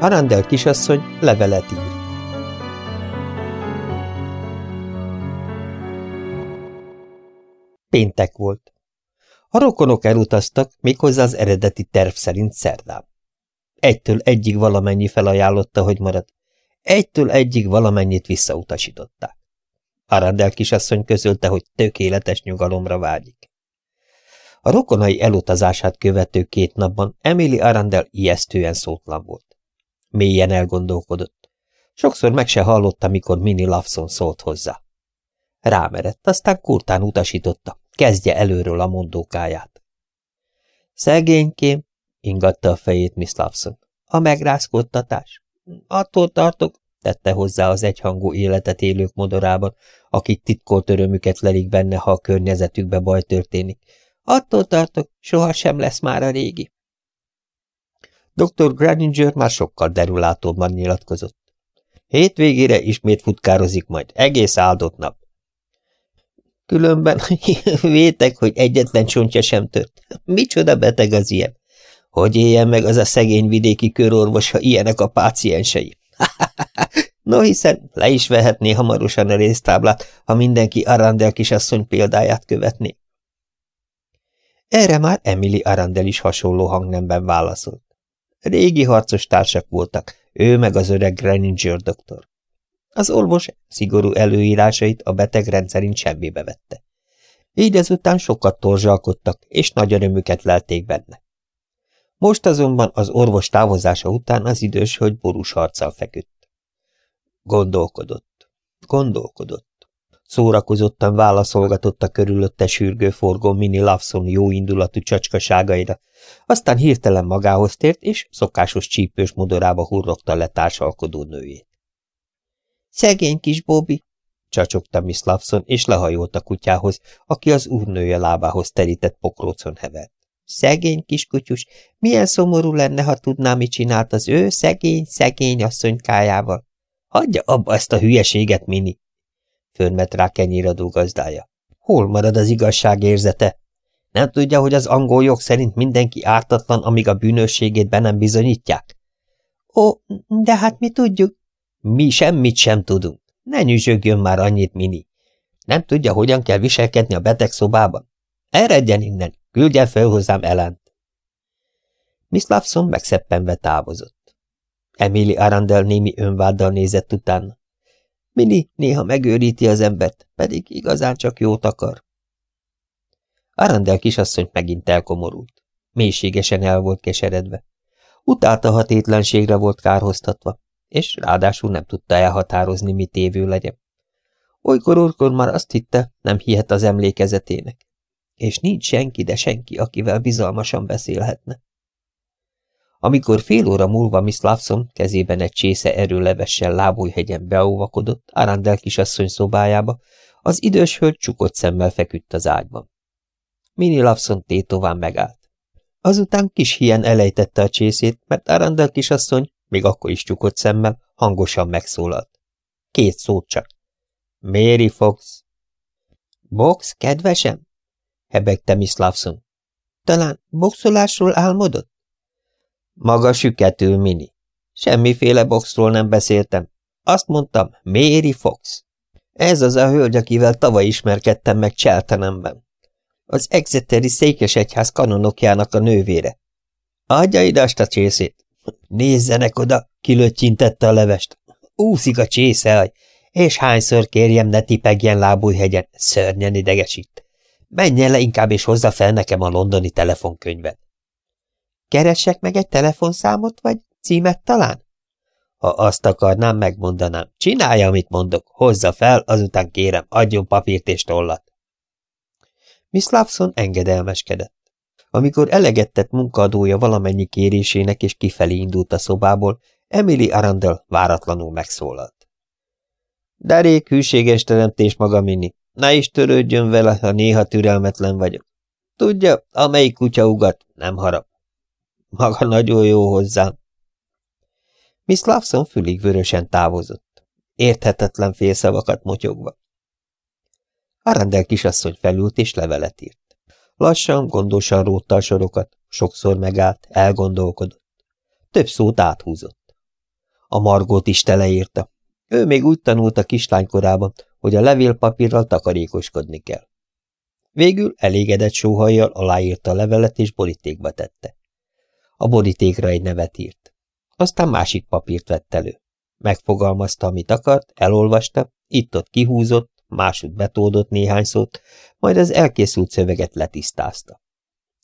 Arandel kisasszony levelet ír. Péntek volt. A rokonok elutaztak, méghozzá az eredeti terv szerint szerdán. Egytől egyig valamennyi felajánlotta, hogy marad. Egytől egyig valamennyit visszautasították. Arandel kisasszony közölte, hogy tökéletes nyugalomra vágyik. A rokonai elutazását követő két napban Emily Arandel ijesztően szótlan volt. Mélyen elgondolkodott. Sokszor meg se hallotta, mikor Minnie Lawson szólt hozzá. Rámerett, aztán kurtán utasította, kezdje előről a mondókáját. Szegénykém, ingatta a fejét Miss Lawson. A megrázkodtatás. Attól tartok, tette hozzá az egyhangú életet élők modorában, akik titkolt örömüket lelik benne, ha a környezetükbe baj történik. Attól tartok, sohasem lesz már a régi. Dr. Graninger már sokkal derülátóbban nyilatkozott. Hétvégére ismét futkározik majd, egész áldott nap. Különben vétek, hogy egyetlen csontja sem tört. Micsoda beteg az ilyen? Hogy éljen meg az a szegény vidéki körorvos, ha ilyenek a páciensei? no, hiszen le is vehetné hamarosan a résztáblát, ha mindenki Arandel kisasszony példáját követné. Erre már Emily Arandel is hasonló hangnemben válaszolt. Régi harcos társak voltak, ő meg az öreg Greninger doktor. Az orvos szigorú előírásait a beteg rendszerint semmibe vette. Így ezután sokat torzsalkodtak, és nagy örömüket lelték benne. Most azonban az orvos távozása után az idős hogy borús harccal feküdt. Gondolkodott, gondolkodott. Szórakozottan válaszolgatott a körülötte sürgő forgó mini Lawson jóindulatú csacskaságaira, aztán hirtelen magához tért, és szokásos csípős modorába hurrogta le társalkodó nőjét. Szegény kis Bobby, csacsogta Miss Lawson, és lehajolt a kutyához, aki az úrnője lábához terített pokrócon hevert. Szegény kiskutyus, milyen szomorú lenne, ha tudná, mit csinált az ő szegény, szegény asszonykájával. Hagyja abba ezt a hülyeséget, Mini! Förmet rá kenyéradó gazdája. Hol marad az igazság érzete? Nem tudja, hogy az angol jog szerint mindenki ártatlan, amíg a bűnösségét be nem bizonyítják? Ó, de hát mi tudjuk. Mi semmit sem tudunk. Ne nyüzsögjön már annyit, Mini. Nem tudja, hogyan kell viselkedni a beteg szobában? Eredjen innen, küldje fel hozzám Elent. Miss Lawson megszeppenve távozott. Emily Arandel némi önváddal nézett utána. Mini néha megőríti az embert, pedig igazán csak jót akar. Arandel kisasszony megint elkomorult. Mélységesen el volt keseredve. Utálta hatétlenségre volt kárhoztatva, és ráadásul nem tudta elhatározni, mit évő legyen. Olykor-olykor már azt hitte, nem hihet az emlékezetének. És nincs senki, de senki, akivel bizalmasan beszélhetne. Amikor fél óra múlva Miss Lawson kezében egy csésze erőlevessel lábújhegyen beóvakodott Arandel kisasszony szobájába, az idős hölgy csukott szemmel feküdt az ágyban. Minnie Lawson tétován megállt. Azután kis hien elejtette a csészét, mert Arandel kisasszony, még akkor is csukott szemmel, hangosan megszólalt. Két szót csak. Mary Fox. Box, kedvesem? hebegte Miss Lawson. Talán boxolásról álmodott? Maga süketül, Mini. Semmiféle boxról nem beszéltem. Azt mondtam, Mary Fox. Ez az a hölgy, akivel tavaly ismerkedtem meg Cheltenhamben. Az Exeteri székesegyház kanonokjának a nővére. Adja ide azt a csészét. Nézzenek oda, kilöttyintette a levest. Úszik a csészehaj, és hányszor kérjem, ne tipegjen lábújhegyen, szörnyen idegesít. Menjen le inkább, és hozza fel nekem a londoni telefonkönyvet. Keressek meg egy telefonszámot, vagy címet talán? Ha azt akarnám, megmondanám. Csinálja, amit mondok. Hozza fel, azután kérem, adjon papírt és tollat. Miss Lawson engedelmeskedett. Amikor elegettett munkaadója valamennyi kérésének és kifelé indult a szobából, Emily Arundel váratlanul megszólalt. Derék hűséges teremtés maga Mini. Ne is törődjön vele, ha néha türelmetlen vagyok. Tudja, amelyik kutya ugat, nem harap. Maga nagyon jó hozzám. Miss Lawson fülig vörösen távozott. Érthetetlen félszavakat motyogva. Arandel kisasszony felült és levelet írt. Lassan, gondosan rótta a sorokat, sokszor megállt, elgondolkodott. Több szót áthúzott. A Margót is teleírta. Ő még úgy tanult a kislánykorában, hogy a levélpapírral takarékoskodni kell. Végül elégedett sóhajjal aláírta a levelet és borítékba tette. A borítékra egy nevet írt. Aztán másik papírt vett elő. Megfogalmazta, amit akart, elolvasta, itt-ott kihúzott, másút betódott néhány szót, majd az elkészült szöveget letisztázta.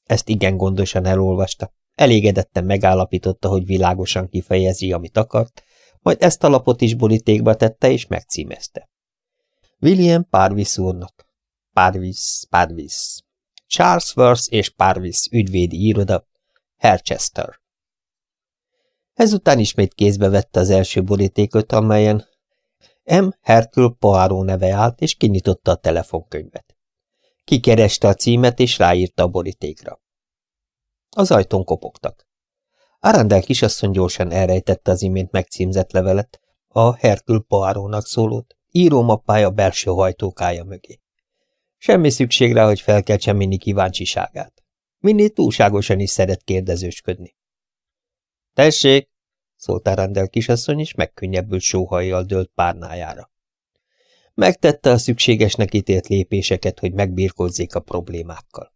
Ezt igen gondosan elolvasta, elégedetten megállapította, hogy világosan kifejezi, amit akart, majd ezt a lapot is borítékba tette és megcímezte. William Parvis úrnak. Parvis, Parvis. Charles Worth és Parvis ügyvédi iroda, Herchester. Ezután ismét kézbe vette az első borítékot, amelyen M. Hercule Poirot neve állt, és kinyitotta a telefonkönyvet. Kikereste a címet, és ráírta a borítékra. Az ajtón kopogtak. Arandel kisasszony gyorsan elrejtette az imént megcímzett levelet, a Hercule Poirotnak szólót, írómappája belső hajtókája mögé. Semmi szükség rá, hogy felkeltse Minni kíváncsiságát. Minni túlságosan is szeret kérdezősködni. – Tessék! – szólt Arandel kisasszony, és megkönnyebbült sóhajjal dőlt párnájára. Megtette a szükségesnek ítélt lépéseket, hogy megbírkozzék a problémákkal.